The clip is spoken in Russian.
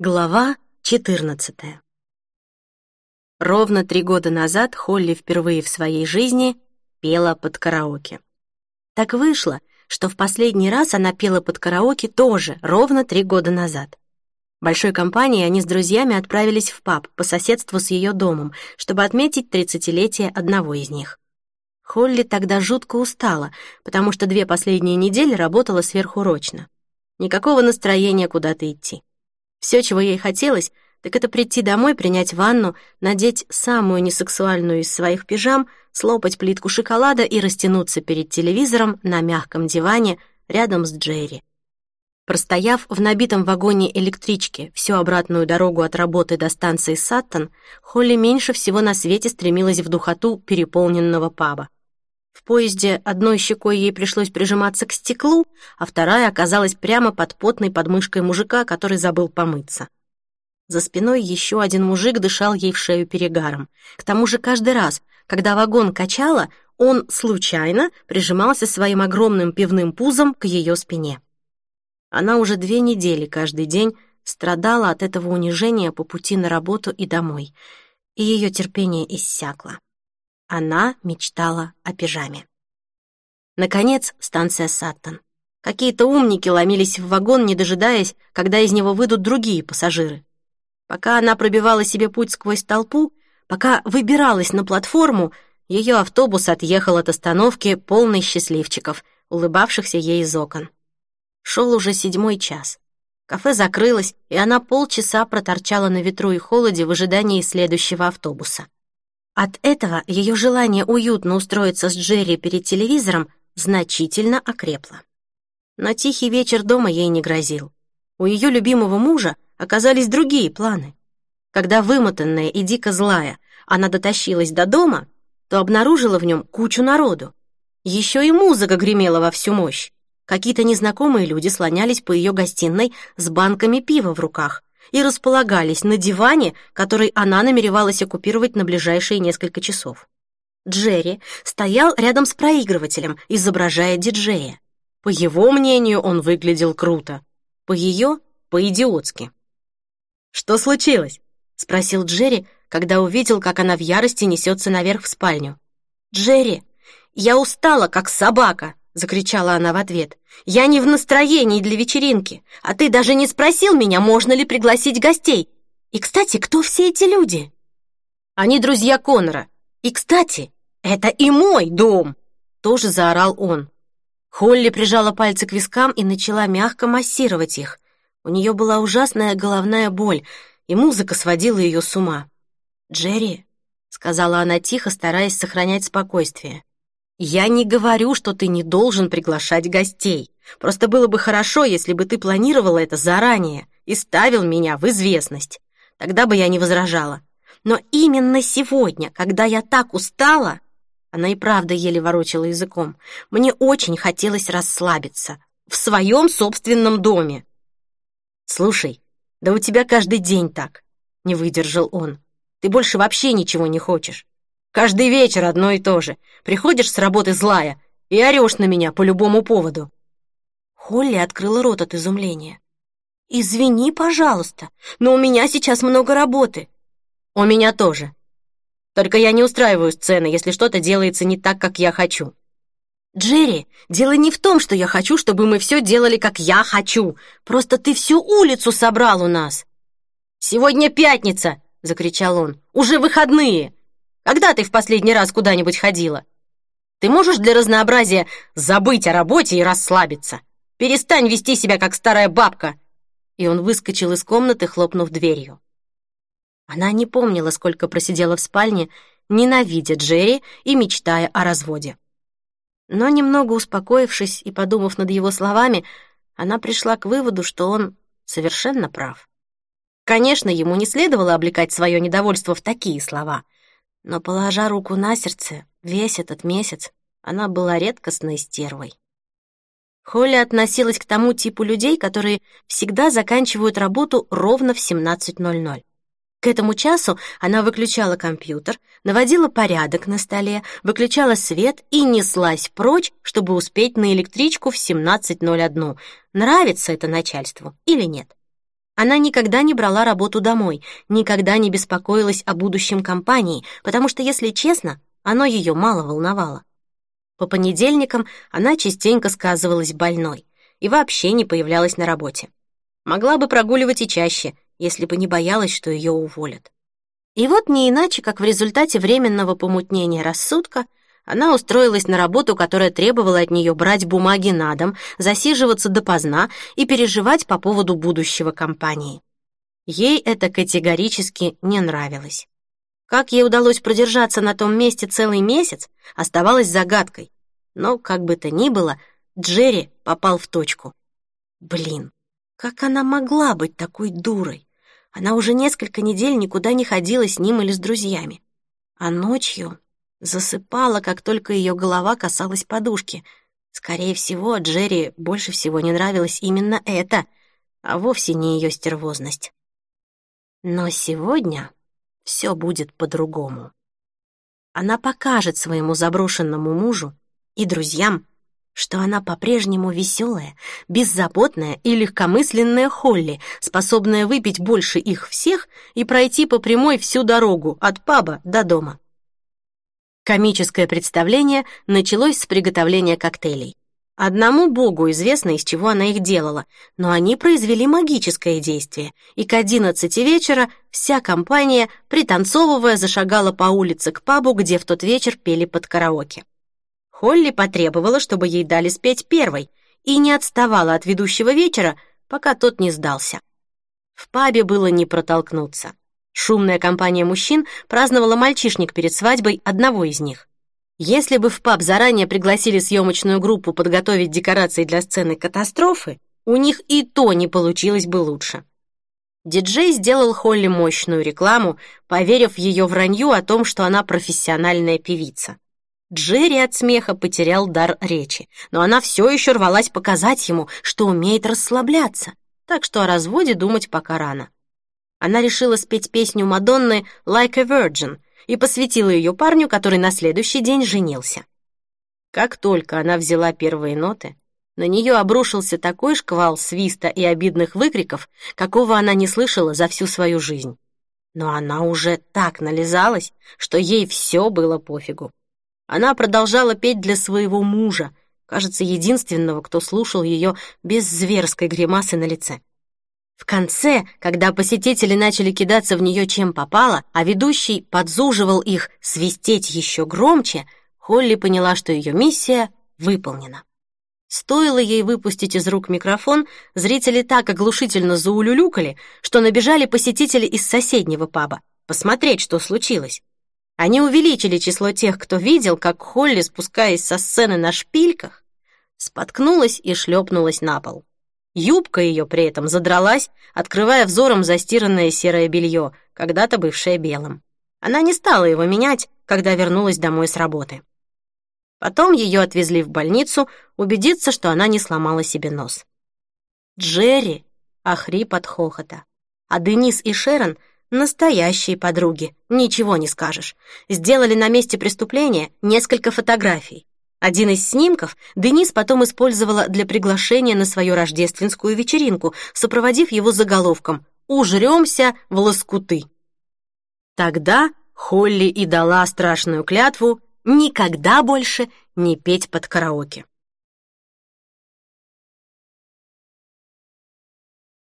Глава 14 Ровно три года назад Холли впервые в своей жизни пела под караоке. Так вышло, что в последний раз она пела под караоке тоже ровно три года назад. Большой компанией они с друзьями отправились в паб по соседству с ее домом, чтобы отметить тридцатилетие одного из них. Холли тогда жутко устала, потому что две последние недели работала сверхурочно. Никакого настроения куда-то идти. Все, чего ей хотелось, так это прийти домой, принять ванну, надеть самую несексуальную из своих пижам, слопать плитку шоколада и растянуться перед телевизором на мягком диване рядом с Джерри. Простояв в набитом вагоне электрички всю обратную дорогу от работы до станции Саттон, Холли меньше всего на свете стремилась в духоту переполненного паба. В поезде одной щекой ей пришлось прижиматься к стеклу, а вторая оказалась прямо под потной подмышкой мужика, который забыл помыться. За спиной еще один мужик дышал ей в шею перегаром. К тому же каждый раз, когда вагон качало, он случайно прижимался своим огромным пивным пузом к ее спине. Она уже две недели каждый день страдала от этого унижения по пути на работу и домой, и ее терпение иссякло. Она мечтала о пижаме. Наконец, станция Саттон. Какие-то умники ломились в вагон, не дожидаясь, когда из него выйдут другие пассажиры. Пока она пробивала себе путь сквозь толпу, пока выбиралась на платформу, ее автобус отъехал от остановки, полный счастливчиков, улыбавшихся ей из окон. Шел уже седьмой час. Кафе закрылось, и она полчаса проторчала на ветру и холоде в ожидании следующего автобуса. От этого ее желание уютно устроиться с Джерри перед телевизором значительно окрепло. Но тихий вечер дома ей не грозил. У ее любимого мужа оказались другие планы. Когда вымотанная и дико злая она дотащилась до дома, то обнаружила в нем кучу народу. Еще и музыка гремела во всю мощь. Какие-то незнакомые люди слонялись по ее гостиной с банками пива в руках, и располагались на диване, который она намеревалась оккупировать на ближайшие несколько часов. Джерри стоял рядом с проигрывателем, изображая диджея. По его мнению, он выглядел круто. По ее — по-идиотски. «Что случилось?» — спросил Джерри, когда увидел, как она в ярости несется наверх в спальню. «Джерри, я устала, как собака!» Закричала она в ответ. «Я не в настроении для вечеринки, а ты даже не спросил меня, можно ли пригласить гостей. И, кстати, кто все эти люди?» «Они друзья Конора. И, кстати, это и мой дом!» Тоже заорал он. Холли прижала пальцы к вискам и начала мягко массировать их. У нее была ужасная головная боль, и музыка сводила ее с ума. «Джерри», — сказала она тихо, стараясь сохранять спокойствие, «Я не говорю, что ты не должен приглашать гостей. Просто было бы хорошо, если бы ты планировала это заранее и ставил меня в известность. Тогда бы я не возражала. Но именно сегодня, когда я так устала...» Она и правда еле ворочала языком. «Мне очень хотелось расслабиться. В своем собственном доме». «Слушай, да у тебя каждый день так», — не выдержал он. «Ты больше вообще ничего не хочешь. Каждый вечер одно и то же. Приходишь с работы злая и орешь на меня по любому поводу». Холли открыла рот от изумления. «Извини, пожалуйста, но у меня сейчас много работы». «У меня тоже. Только я не устраиваю сцены, если что-то делается не так, как я хочу». «Джерри, дело не в том, что я хочу, чтобы мы все делали, как я хочу. Просто ты всю улицу собрал у нас». «Сегодня пятница!» — закричал он. «Уже выходные! Когда ты в последний раз куда-нибудь ходила? Ты можешь для разнообразия забыть о работе и расслабиться? Перестань вести себя, как старая бабка!» И он выскочил из комнаты, хлопнув дверью. Она не помнила, сколько просидела в спальне, ненавидя Джерри и мечтая о разводе. Но немного успокоившись и подумав над его словами, она пришла к выводу, что он совершенно прав. Конечно, ему не следовало облекать свое недовольство в такие слова — но, положа руку на сердце, весь этот месяц она была редкостной стервой. Холли относилась к тому типу людей, которые всегда заканчивают работу ровно в 17.00. К этому часу она выключала компьютер, наводила порядок на столе, выключала свет и неслась прочь, чтобы успеть на электричку в 17.01. Нравится это начальству или нет? Она никогда не брала работу домой, никогда не беспокоилась о будущем компании, потому что, если честно, оно ее мало волновало. По понедельникам она частенько сказывалась больной и вообще не появлялась на работе. Могла бы прогуливать и чаще, если бы не боялась, что ее уволят. И вот не иначе, как в результате временного помутнения рассудка, она устроилась на работу, которая требовала от нее брать бумаги на дом, засиживаться допоздна и переживать по поводу будущего компании. Ей это категорически не нравилось. Как ей удалось продержаться на том месте целый месяц, оставалось загадкой. Но, как бы то ни было, Джерри попал в точку. Блин, как она могла быть такой дурой? Она уже несколько недель никуда не ходила с ним или с друзьями. А ночью Засыпала, как только ее голова касалась подушки. Скорее всего, Джерри больше всего не нравилось именно это, а вовсе не ее стервозность. Но сегодня все будет по-другому. Она покажет своему заброшенному мужу и друзьям, что она по-прежнему веселая, беззаботная и легкомысленная Холли, способная выпить больше их всех и пройти по прямой всю дорогу от паба до дома. Комическое представление началось с приготовления коктейлей. Одному богу известно, из чего она их делала, но они произвели магическое действие, и к одиннадцати вечера вся компания, пританцовывая, зашагала по улице к пабу, где в тот вечер пели под караоке. Холли потребовала, чтобы ей дали спеть первой, и не отставала от ведущего вечера, пока тот не сдался. В пабе было не протолкнуться. Шумная компания мужчин праздновала мальчишник перед свадьбой одного из них. Если бы в паб заранее пригласили съемочную группу подготовить декорации для сцены катастрофы, у них и то не получилось бы лучше. Диджей сделал Холли мощную рекламу, поверив в ее вранью о том, что она профессиональная певица. Джерри от смеха потерял дар речи, но она все еще рвалась показать ему, что умеет расслабляться, так что о разводе думать пока рано она решила спеть песню Мадонны «Like a Virgin» и посвятила ее парню, который на следующий день женился. Как только она взяла первые ноты, на нее обрушился такой шквал свиста и обидных выкриков, какого она не слышала за всю свою жизнь. Но она уже так нализалась, что ей все было пофигу. Она продолжала петь для своего мужа, кажется, единственного, кто слушал ее без зверской гримасы на лице. В конце, когда посетители начали кидаться в нее чем попало, а ведущий подзуживал их свистеть еще громче, Холли поняла, что ее миссия выполнена. Стоило ей выпустить из рук микрофон, зрители так оглушительно заулюлюкали, что набежали посетители из соседнего паба посмотреть, что случилось. Они увеличили число тех, кто видел, как Холли, спускаясь со сцены на шпильках, споткнулась и шлепнулась на пол. Юбка ее при этом задралась, открывая взором застиранное серое белье, когда-то бывшее белым. Она не стала его менять, когда вернулась домой с работы. Потом ее отвезли в больницу, убедиться, что она не сломала себе нос. Джерри охрип от хохота. А Денис и Шерон — настоящие подруги, ничего не скажешь. Сделали на месте преступления несколько фотографий. Один из снимков Денис потом использовала для приглашения на свою рождественскую вечеринку, сопроводив его заголовком «Ужремся в лоскуты». Тогда Холли и дала страшную клятву никогда больше не петь под караоке.